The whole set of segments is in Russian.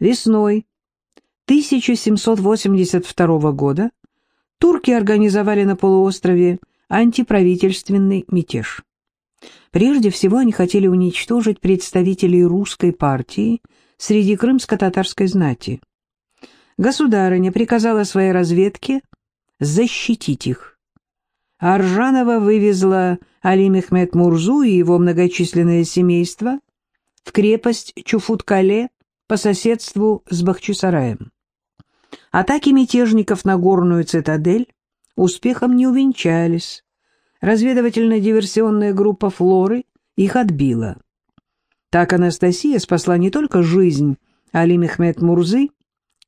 Весной 1782 года турки организовали на полуострове антиправительственный мятеж. Прежде всего они хотели уничтожить представителей русской партии среди крымско-татарской знати. Государыня приказала своей разведке защитить их. Аржанова вывезла Али Мехмед Мурзу и его многочисленное семейство в крепость Чуфут-Кале по соседству с Бахчисараем. Атаки мятежников на горную цитадель успехом не увенчались. Разведывательно-диверсионная группа «Флоры» их отбила. Так Анастасия спасла не только жизнь Али Мехмед Мурзы,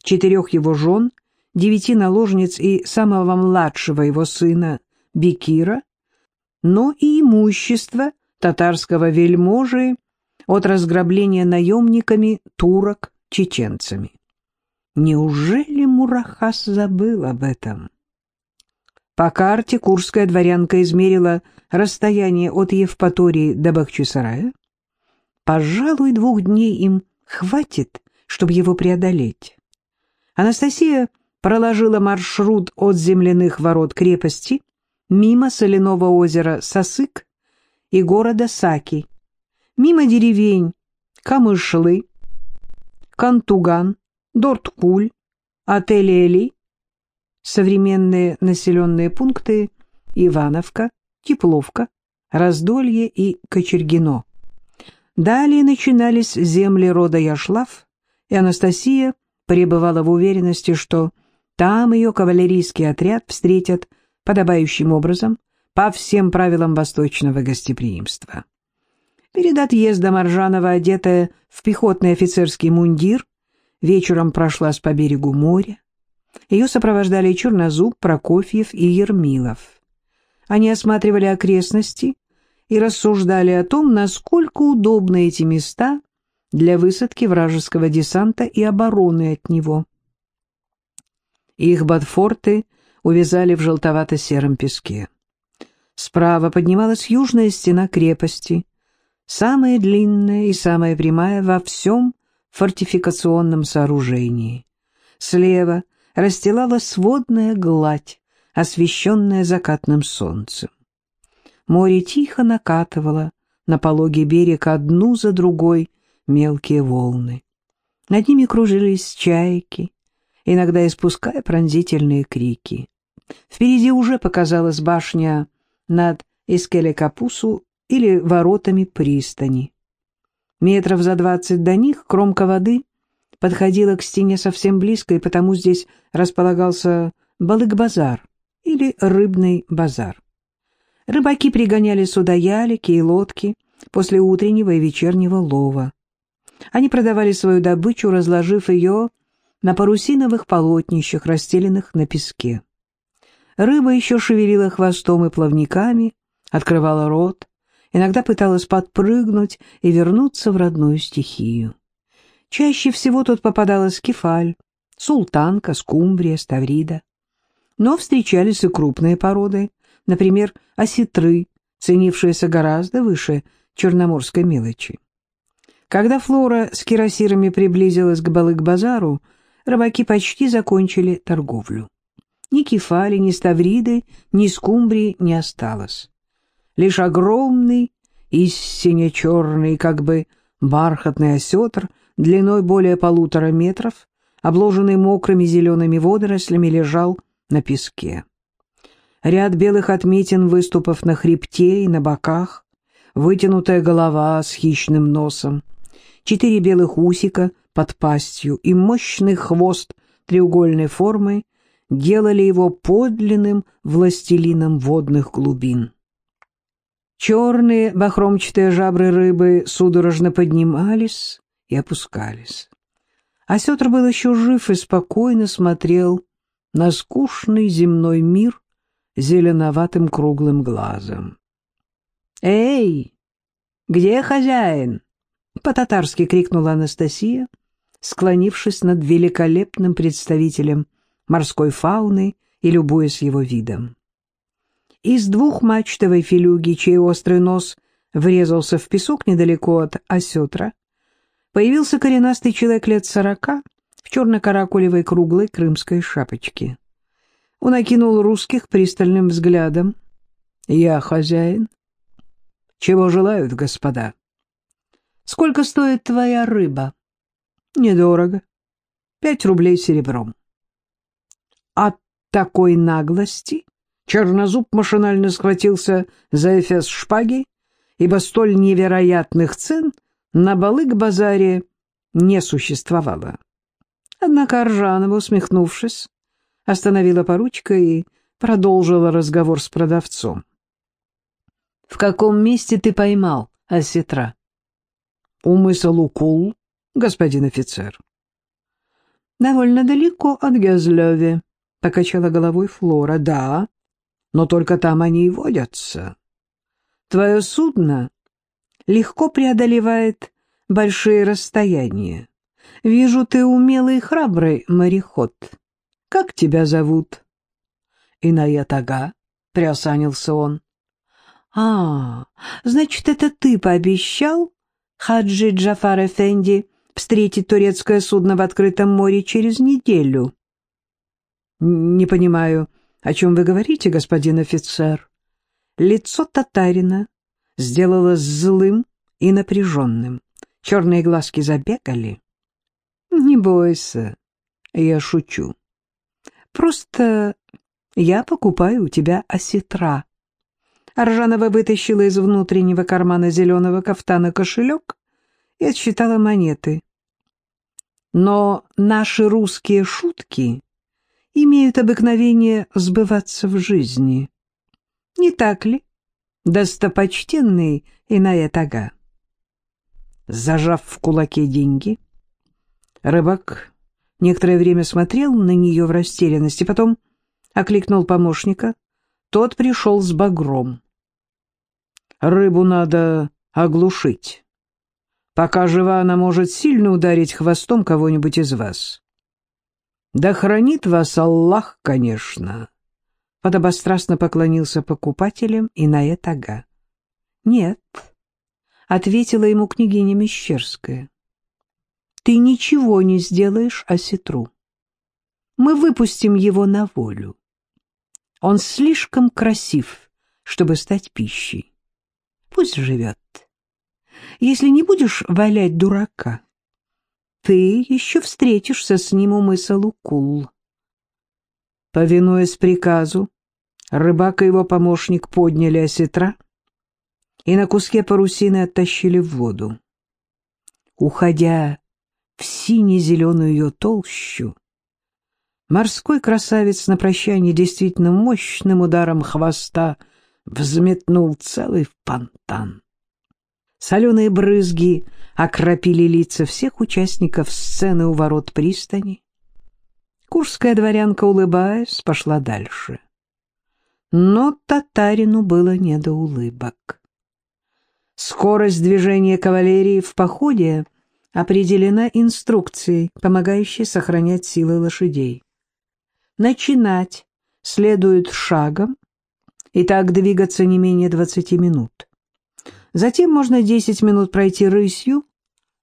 четырех его жен, девяти наложниц и самого младшего его сына Бекира, но и имущество татарского вельможи от разграбления наемниками турок-чеченцами. Неужели Мурахас забыл об этом? По карте курская дворянка измерила расстояние от Евпатории до Бахчисарая. Пожалуй, двух дней им хватит, чтобы его преодолеть. Анастасия проложила маршрут от земляных ворот крепости мимо соляного озера Сосык и города Саки, мимо деревень. Камышлы, Кантуган, Дорткуль, Отель-Эли, современные населенные пункты. Ивановка, Тепловка, Раздолье и Кочергино. Далее начинались земли рода Яшлав, и Анастасия пребывала в уверенности, что там ее кавалерийский отряд встретят подобающим образом по всем правилам восточного гостеприимства. Перед отъездом Аржанова, одетая в пехотный офицерский мундир, вечером прошлась по берегу моря. Ее сопровождали Чернозуб, Прокофьев и Ермилов. Они осматривали окрестности и рассуждали о том, насколько удобны эти места для высадки вражеского десанта и обороны от него. Их ботфорты увязали в желтовато-сером песке. Справа поднималась южная стена крепости — самая длинная и самая прямая во всем фортификационном сооружении. Слева расстилалась сводная гладь, освещенная закатным солнцем. Море тихо накатывало на пологий берег одну за другой мелкие волны. Над ними кружились чайки, иногда испуская пронзительные крики. Впереди уже показалась башня над Искеле-Капусу или воротами пристани. Метров за двадцать до них кромка воды подходила к стене совсем близко, и потому здесь располагался балык-базар или рыбный базар. Рыбаки пригоняли сюда ялики и лодки после утреннего и вечернего лова. Они продавали свою добычу, разложив ее на парусиновых полотнищах, расстеленных на песке. Рыба еще шевелила хвостом и плавниками, открывала рот, иногда пыталась подпрыгнуть и вернуться в родную стихию. Чаще всего тут попадалась кефаль, султанка, скумбрия, ставрида. Но встречались и крупные породы, например, осетры, ценившиеся гораздо выше черноморской мелочи. Когда Флора с кирасирами приблизилась к Балык-базару, рыбаки почти закончили торговлю. Ни кефали, ни ставриды, ни скумбрии не осталось лишь огромный и сине-черный, как бы бархатный осетр, длиной более полутора метров, обложенный мокрыми зелеными водорослями, лежал на песке. Ряд белых отметин выступов на хребте и на боках, вытянутая голова с хищным носом, четыре белых усика под пастью и мощный хвост треугольной формы делали его подлинным властелином водных глубин. Черные бахромчатые жабры рыбы судорожно поднимались и опускались. А Сетр был еще жив и спокойно смотрел на скучный земной мир зеленоватым круглым глазом. «Эй, где хозяин?» — по-татарски крикнула Анастасия, склонившись над великолепным представителем морской фауны и любуясь его видом. Из двухмачтовой филюги, чей острый нос врезался в песок недалеко от осетра, появился коренастый человек лет сорока в черно-каракулевой круглой крымской шапочке. Он окинул русских пристальным взглядом. «Я хозяин». «Чего желают, господа?» «Сколько стоит твоя рыба?» «Недорого. Пять рублей серебром». От такой наглости Чернозуб машинально схватился за эфес шпаги, ибо столь невероятных цен на балык-базаре не существовало. Однако Аржанова, усмехнувшись, остановила поручика и продолжила разговор с продавцом. — В каком месте ты поймал осетра? — У мыса Лукул, господин офицер. — Довольно далеко от Гезлёве, — покачала головой Флора. — Да, но только там они и водятся. Твое судно легко преодолевает большие расстояния. Вижу, ты умелый и храбрый мореход. Как тебя зовут? Иная Тага, приосанился он. А, значит, это ты пообещал, Хаджи Джафар Эфенди, встретить турецкое судно в открытом море через неделю? Не понимаю, о чем вы говорите, господин офицер. Лицо татарина сделалось злым и напряженным. Черные глазки забегали. Не бойся, я шучу. Просто я покупаю у тебя осетра. Аржанова вытащила из внутреннего кармана зеленого кафтана кошелек и отсчитала монеты. Но наши русские шутки имеют обыкновение сбываться в жизни. Не так ли, достопочтенный Иная Тага? Зажав в кулаке деньги, рыбак некоторое время смотрел на нее в растерянности, потом окликнул помощника. Тот пришел с багром. «Рыбу надо оглушить. Пока жива, она может сильно ударить хвостом кого-нибудь из вас. Да хранит вас Аллах, конечно!» Подобострастно поклонился покупателям и на это «Нет», — ответила ему княгиня Мещерская ты ничего не сделаешь осетру. Мы выпустим его на волю. Он слишком красив, чтобы стать пищей. Пусть живет. Если не будешь валять дурака, ты еще встретишься с ним у мыса Лукул. Повинуясь приказу, рыбак и его помощник подняли осетра и на куске парусины оттащили в воду. Уходя в сине-зеленую ее толщу. Морской красавец на прощание действительно мощным ударом хвоста взметнул целый фонтан. Соленые брызги окропили лица всех участников сцены у ворот пристани. Курская дворянка, улыбаясь, пошла дальше. Но татарину было не до улыбок. Скорость движения кавалерии в походе — определена инструкцией, помогающей сохранять силы лошадей. Начинать следует шагом, и так двигаться не менее 20 минут. Затем можно 10 минут пройти рысью,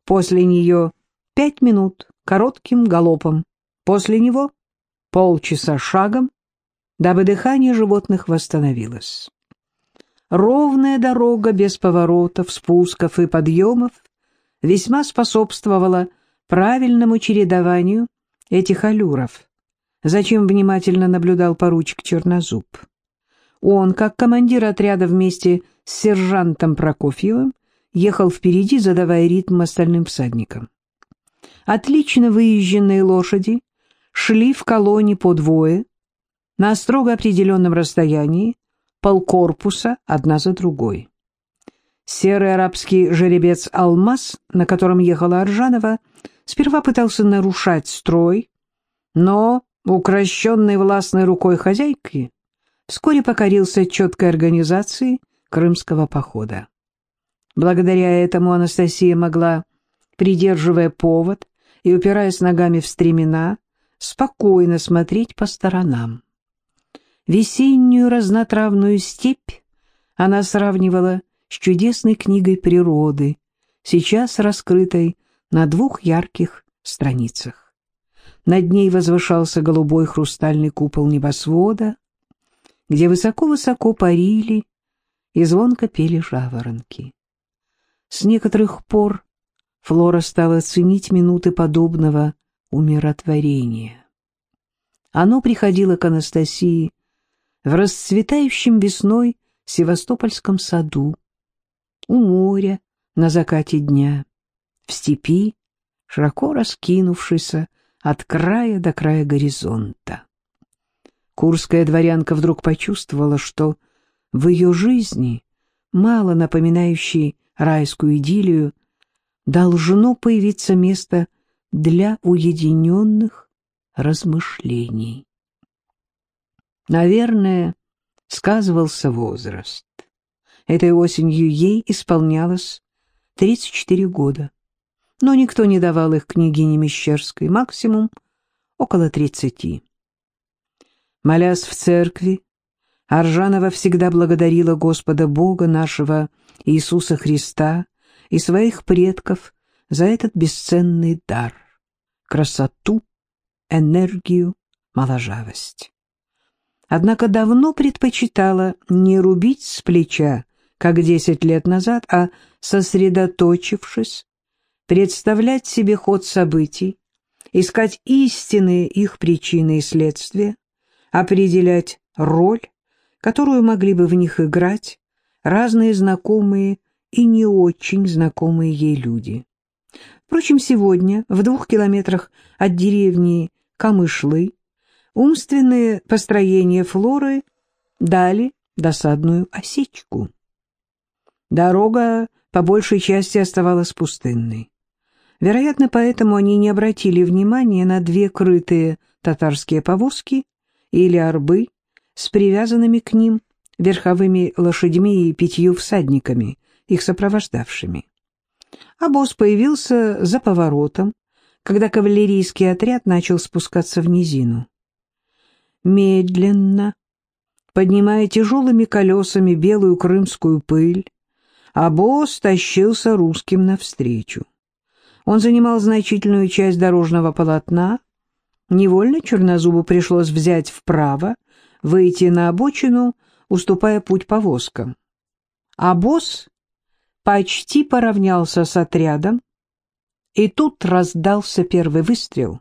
после нее 5 минут коротким галопом, после него полчаса шагом, дабы дыхание животных восстановилось. Ровная дорога без поворотов, спусков и подъемов весьма способствовала правильному чередованию этих аллюров, зачем внимательно наблюдал поручик Чернозуб. Он, как командир отряда вместе с сержантом Прокофьевым, ехал впереди, задавая ритм остальным всадникам. Отлично выезженные лошади шли в колонне по двое, на строго определенном расстоянии, полкорпуса одна за другой. Серый арабский жеребец «Алмаз», на котором ехала Аржанова, сперва пытался нарушать строй, но, укращенный властной рукой хозяйки, вскоре покорился четкой организации крымского похода. Благодаря этому Анастасия могла, придерживая повод и упираясь ногами в стремена, спокойно смотреть по сторонам. Весеннюю разнотравную степь она сравнивала с чудесной книгой природы, сейчас раскрытой на двух ярких страницах. Над ней возвышался голубой хрустальный купол небосвода, где высоко-высоко парили и звонко пели жаворонки. С некоторых пор Флора стала ценить минуты подобного умиротворения. Оно приходило к Анастасии в расцветающем весной Севастопольском саду, у моря на закате дня, в степи, широко раскинувшейся от края до края горизонта. Курская дворянка вдруг почувствовала, что в ее жизни, мало напоминающей райскую идиллию, должно появиться место для уединенных размышлений. Наверное, сказывался возраст. Этой осенью ей исполнялось 34 года, но никто не давал их княгине Мещерской, максимум около 30. Молясь в церкви, Аржанова всегда благодарила Господа Бога нашего Иисуса Христа и своих предков за этот бесценный дар — красоту, энергию, моложавость. Однако давно предпочитала не рубить с плеча, как десять лет назад, а, сосредоточившись, представлять себе ход событий, искать истинные их причины и следствия, определять роль, которую могли бы в них играть разные знакомые и не очень знакомые ей люди. Впрочем, сегодня, в двух километрах от деревни Камышлы, умственные построения Флоры дали досадную осечку. Дорога по большей части оставалась пустынной. Вероятно, поэтому они не обратили внимания на две крытые татарские повозки или арбы с привязанными к ним верховыми лошадьми и пятью всадниками, их сопровождавшими. Босс появился за поворотом, когда кавалерийский отряд начал спускаться в низину. Медленно, поднимая тяжелыми колесами белую крымскую пыль, босс тащился русским навстречу. Он занимал значительную часть дорожного полотна, невольно Чернозубу пришлось взять вправо, выйти на обочину, уступая путь повозкам. А босс почти поравнялся с отрядом, и тут раздался первый выстрел,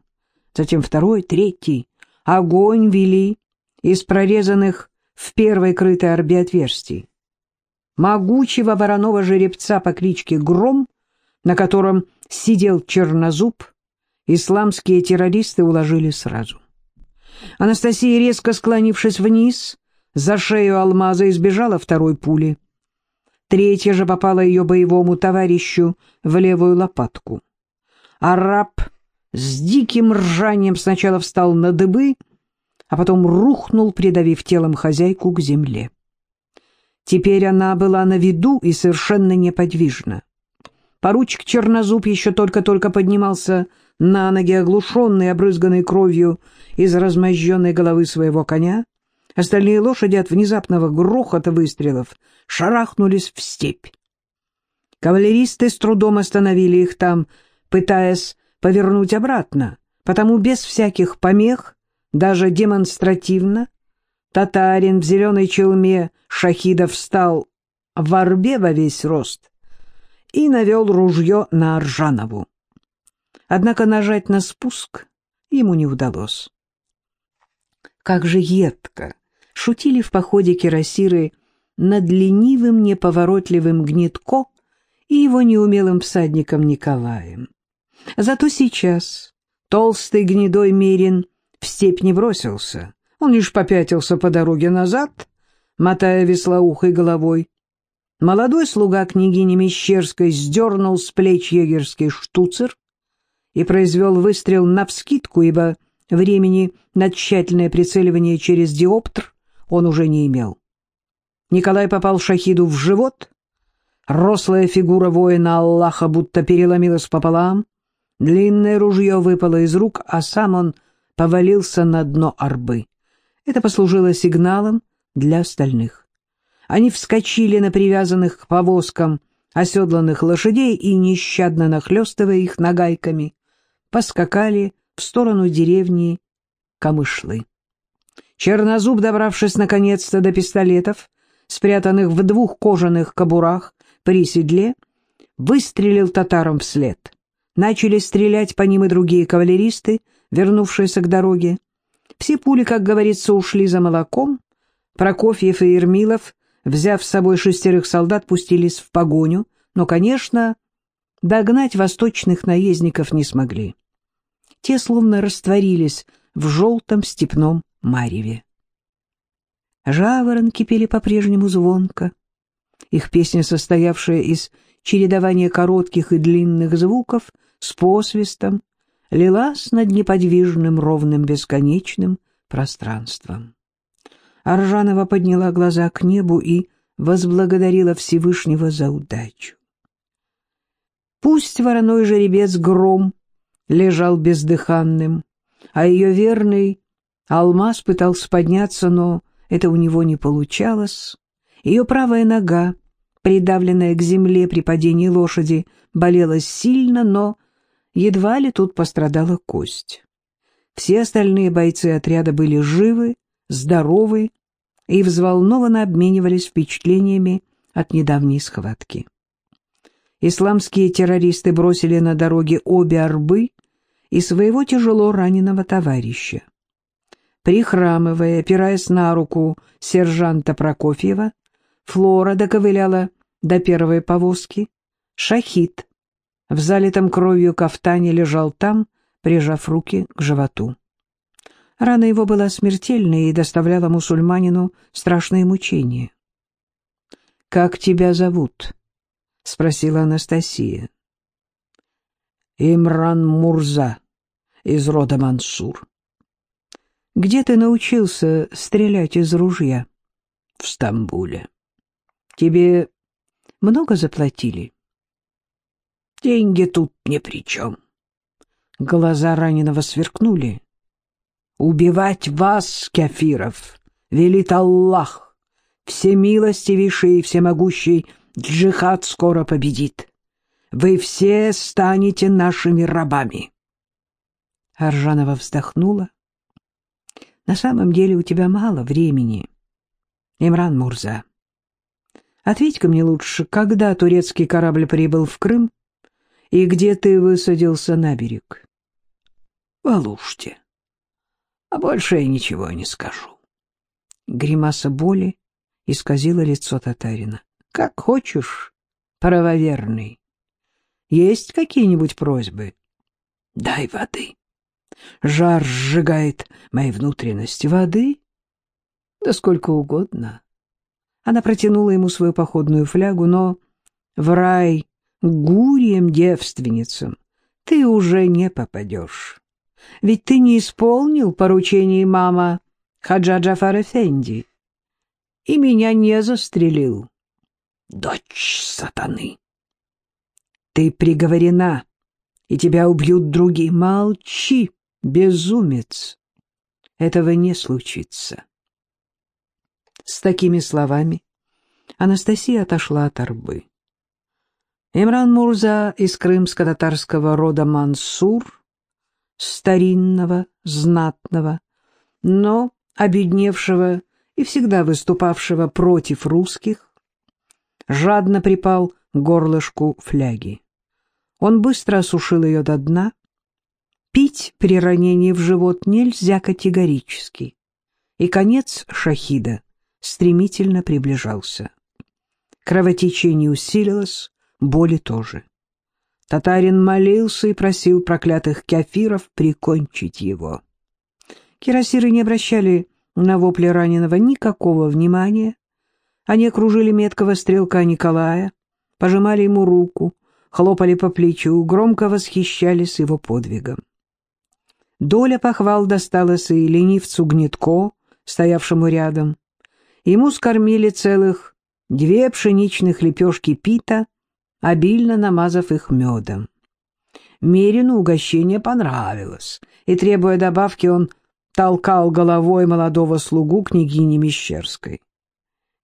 затем второй, третий. Огонь вели из прорезанных в первой крытой орбе отверстий. Могучего вороного жеребца по кличке Гром, на котором сидел чернозуб, исламские террористы уложили сразу. Анастасия, резко склонившись вниз, за шею алмаза избежала второй пули. Третья же попала ее боевому товарищу в левую лопатку. Араб с диким ржанием сначала встал на дыбы, а потом рухнул, придавив телом хозяйку к земле. Теперь она была на виду и совершенно неподвижна. Поручик Чернозуб еще только-только поднимался на ноги, оглушенный, обрызганный кровью из размозженной головы своего коня. Остальные лошади от внезапного грохота выстрелов шарахнулись в степь. Кавалеристы с трудом остановили их там, пытаясь повернуть обратно, потому без всяких помех, даже демонстративно, татарин в зеленой челме шахида встал в орбе во весь рост и навел ружье на Аржанову. Однако нажать на спуск ему не удалось. Как же едко шутили в походе кирасиры над ленивым неповоротливым Гнетко и его неумелым всадником Николаем. Зато сейчас толстый гнедой Мерин в степь не бросился, он лишь попятился по дороге назад, мотая веслоухой головой. Молодой слуга княгини Мещерской сдернул с плеч егерский штуцер и произвел выстрел навскидку, ибо времени на тщательное прицеливание через диоптр он уже не имел. Николай попал шахиду в живот, рослая фигура воина Аллаха будто переломилась пополам, длинное ружье выпало из рук, а сам он повалился на дно арбы. Это послужило сигналом для остальных. Они вскочили на привязанных к повозкам оседланных лошадей и, нещадно нахлестывая их нагайками, поскакали в сторону деревни Камышлы. Чернозуб, добравшись наконец-то до пистолетов, спрятанных в двух кожаных кобурах при седле, выстрелил татарам вслед. Начали стрелять по ним и другие кавалеристы, вернувшиеся к дороге. Все пули, как говорится, ушли за молоком. Прокофьев и Ермилов, взяв с собой шестерых солдат, пустились в погоню, но, конечно, догнать восточных наездников не смогли. Те словно растворились в желтом степном мареве. Жаворонки пели по-прежнему звонко. Их песня, состоявшая из чередования коротких и длинных звуков с посвистом, лилась над неподвижным, ровным, бесконечным пространством. Аржанова подняла глаза к небу и возблагодарила Всевышнего за удачу. Пусть вороной жеребец гром лежал бездыханным, а ее верный алмаз пытался подняться, но это у него не получалось. Ее правая нога, придавленная к земле при падении лошади, болела сильно, но едва ли тут пострадала кость. Все остальные бойцы отряда были живы, здоровы и взволнованно обменивались впечатлениями от недавней схватки. Исламские террористы бросили на дороге обе арбы и своего тяжело раненого товарища. Прихрамывая, опираясь на руку сержанта Прокофьева, Флора доковыляла до первой повозки. Шахид в залитом кровью кафтане лежал там, прижав руки к животу. Рана его была смертельной и доставляла мусульманину страшные мучения. «Как тебя зовут?» — спросила Анастасия. «Имран Мурза из рода Мансур». «Где ты научился стрелять из ружья?» «В Стамбуле». «Тебе много заплатили?» «Деньги тут ни при чем». Глаза раненого сверкнули. «Убивать вас, кефиров, велит Аллах, всемилостивейший и всемогущий джихад скоро победит. Вы все станете нашими рабами». Аржанова вздохнула. «На самом деле у тебя мало времени, Имран Мурза. Ответь-ка мне лучше, когда турецкий корабль прибыл в Крым и где ты высадился на берег?» «В Алуште. А больше я ничего не скажу». Гримаса боли исказила лицо татарина. «Как хочешь, правоверный. Есть какие-нибудь просьбы? Дай воды. Жар сжигает мои внутренности. Воды? Да сколько угодно. Она протянула ему свою походную флягу, но в рай гурием-девственницам ты уже не попадешь. Ведь ты не исполнил поручений мама Хаджа Джафар Эфенди и меня не застрелил. Дочь сатаны! Ты приговорена, и тебя убьют другие. Молчи, безумец. Этого не случится. С такими словами Анастасия отошла от арбы. Имран Мурза из крымско-татарского рода Мансур, старинного, знатного, но обедневшего и всегда выступавшего против русских, жадно припал к горлышку фляги. Он быстро осушил ее до дна. Пить при ранении в живот нельзя категорически. И конец шахида стремительно приближался. Кровотечение усилилось, боли тоже. Татарин молился и просил проклятых кефиров прикончить его. Кирасиры не обращали на вопли раненого никакого внимания. Они окружили меткого стрелка Николая, пожимали ему руку, хлопали по плечу, громко восхищались его подвигом. Доля похвал досталась и ленивцу Гнетко, стоявшему рядом. Ему скормили целых две пшеничных лепешки пита, обильно намазав их медом. Мерину угощение понравилось, и, требуя добавки, он толкал головой молодого слугу княгини Мещерской.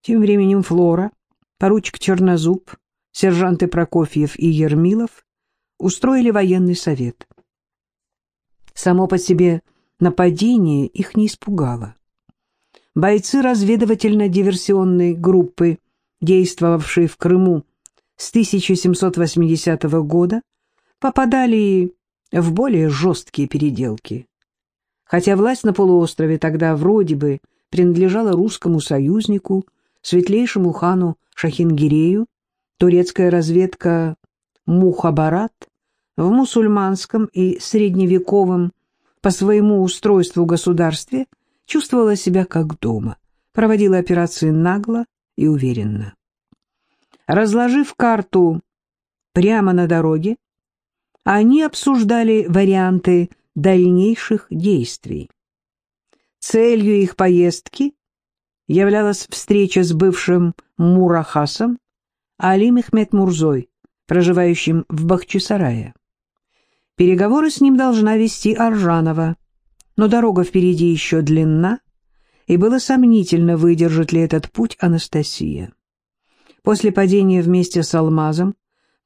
Тем временем Флора, поручик Чернозуб, сержанты Прокофьев и Ермилов устроили военный совет. Само по себе нападение их не испугало. Бойцы разведывательно-диверсионной группы, действовавшие в Крыму с 1780 года, попадали в более жесткие переделки. Хотя власть на полуострове тогда вроде бы принадлежала русскому союзнику, светлейшему хану Шахингирею, турецкая разведка Мухабарат в мусульманском и средневековом по своему устройству государстве чувствовала себя как дома, проводила операции нагло и уверенно. Разложив карту прямо на дороге, они обсуждали варианты дальнейших действий. Целью их поездки являлась встреча с бывшим Мурахасом Али Мехмед Мурзой, проживающим в Бахчисарае. Переговоры с ним должна вести Аржанова, но дорога впереди еще длинна, и было сомнительно, выдержит ли этот путь Анастасия. После падения вместе с Алмазом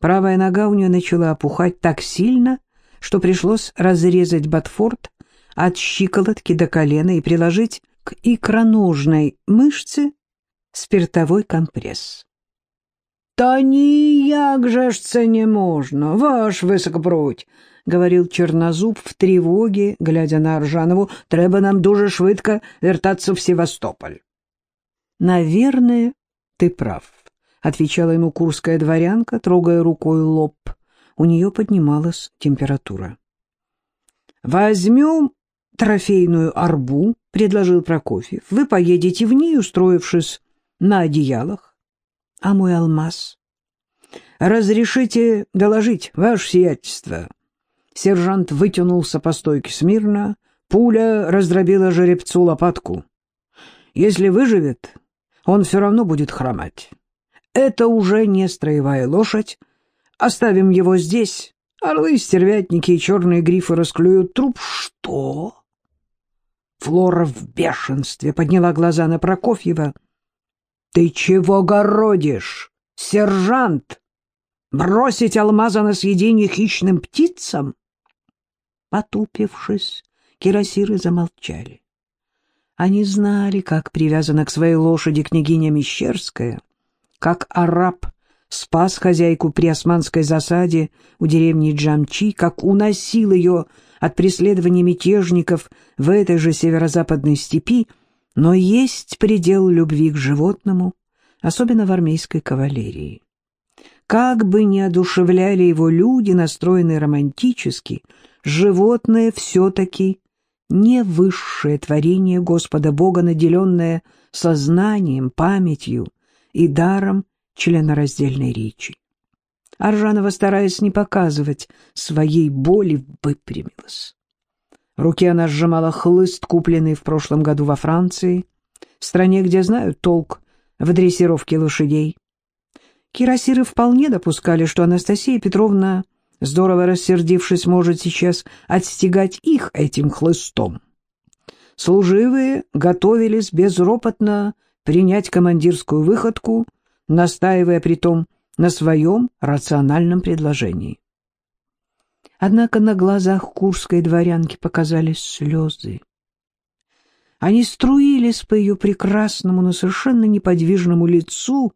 Правая нога у нее начала опухать так сильно, что пришлось разрезать ботфорд от щиколотки до колена и приложить к икроножной мышце спиртовой компресс. — Та ніяк же ж це не можна, ваш високобродь, — говорил Чернозуб в тревоге, глядя на Аржанову, — треба нам дуже швидко вертаться в Севастополь. — Наверное, ты прав отвечала ему курская дворянка, трогая рукой лоб. У нее поднималась температура. «Возьмем трофейную арбу», — предложил Прокофьев. «Вы поедете в ней, устроившись на одеялах. А мой алмаз?» «Разрешите доложить, ваше сиятельство». Сержант вытянулся по стойке смирно. Пуля раздробила жеребцу лопатку. «Если выживет, он все равно будет хромать». Это уже не строевая лошадь. Оставим его здесь. Орлы, стервятники и черные грифы расклюют труп. Что? Флора в бешенстве подняла глаза на Прокофьева. Ты чего городишь, сержант? Бросить алмаза на съедение хищным птицам? Потупившись, кирасиры замолчали. Они знали, как привязана к своей лошади княгиня Мещерская — как араб спас хозяйку при османской засаде у деревни Джамчи, как уносил ее от преследования мятежников в этой же северо-западной степи, но есть предел любви к животному, особенно в армейской кавалерии. Как бы ни одушевляли его люди, настроенные романтически, животное все-таки не высшее творение Господа Бога, наделенное сознанием, памятью, и даром членораздельной речи. Аржанова, стараясь не показывать своей боли, выпрямилась. В руке она сжимала хлыст, купленный в прошлом году во Франции, стране, где знают толк в дрессировке лошадей. Кирасиры вполне допускали, что Анастасия Петровна, здорово рассердившись, может сейчас отстегать их этим хлыстом. Служивые готовились безропотно принять командирскую выходку, настаивая при том на своем рациональном предложении. Однако на глазах курской дворянки показались слезы. Они струились по ее прекрасному, но совершенно неподвижному лицу,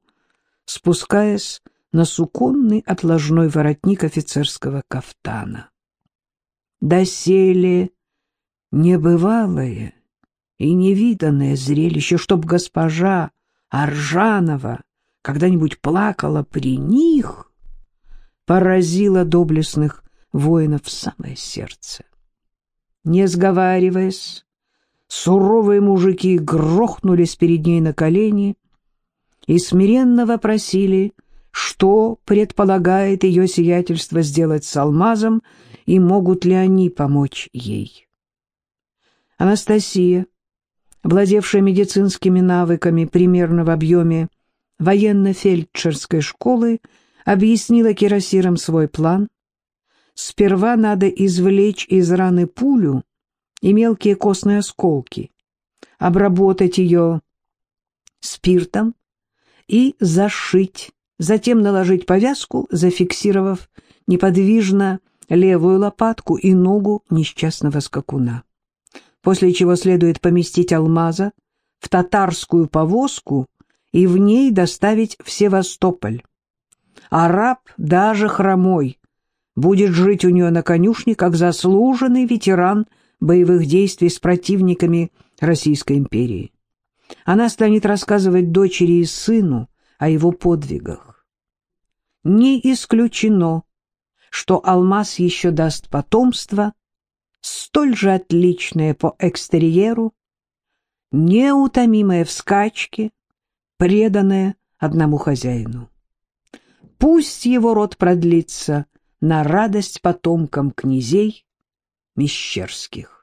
спускаясь на суконный отложной воротник офицерского кафтана. Доселе небывалое и невиданное зрелище, чтоб госпожа Аржанова когда-нибудь плакала при них, поразило доблестных воинов в самое сердце. Не сговариваясь, суровые мужики грохнулись перед ней на колени и смиренно вопросили, что предполагает ее сиятельство сделать с алмазом и могут ли они помочь ей. Анастасия владевшая медицинскими навыками примерно в объеме военно-фельдшерской школы, объяснила кирасирам свой план. Сперва надо извлечь из раны пулю и мелкие костные осколки, обработать ее спиртом и зашить затем наложить повязку, зафиксировав неподвижно левую лопатку и ногу несчастного скакуна. После чего следует поместить алмаза в татарскую повозку и в ней доставить в Севастополь. Араб, даже хромой, будет жить у нее на конюшне как заслуженный ветеран боевых действий с противниками Российской империи. Она станет рассказывать дочери и сыну о его подвигах. Не исключено, что алмаз еще даст потомство, столь же отличное по экстерьеру, неутомимое в скачке, преданное одному хозяину. Пусть его род продлится на радость потомкам князей Мещерских.